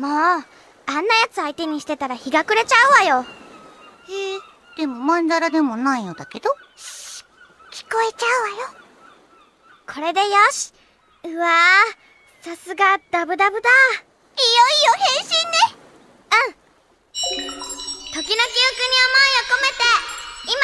もうあんなやつ相手にしてたら日が暮れちゃうわよ。へえでもまんざらでもないのだけど？聞こえちゃうわよ。これでよし。うわーさすがダブダブだ。いよいよ変身ね。うん。時の記憶に思いを込めて今